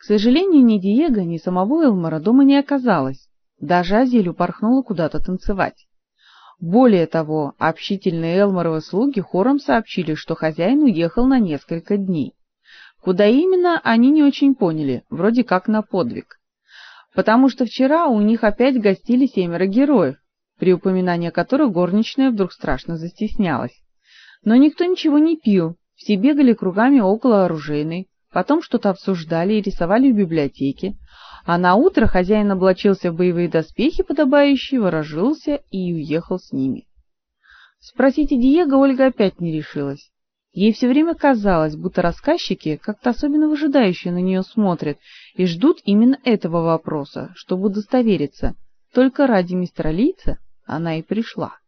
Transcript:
К сожалению, ни Диего, ни самого Элмора дома не оказалось. Даже Азель упорхнула куда-то танцевать. Более того, общительные Элморовы слуги хором сообщили, что хозяин уехал на несколько дней. Куда именно, они не очень поняли, вроде как на подвиг. Потому что вчера у них опять гостили семеро героев, при упоминании которых горничная вдруг страшно застеснялась. Но никто ничего не пил, все бегали кругами около оружейной, потом что-то обсуждали и рисовали в библиотеке, а на утро хозяин облачился в боевые доспехи подобающие, ворожился и уехал с ними. Спросите Диего Ольга опять не решилась. Ей все время казалось, будто рассказчики как-то особенно выжидающие на нее смотрят и ждут именно этого вопроса, чтобы удостовериться. Только ради мистера Лица она и пришла.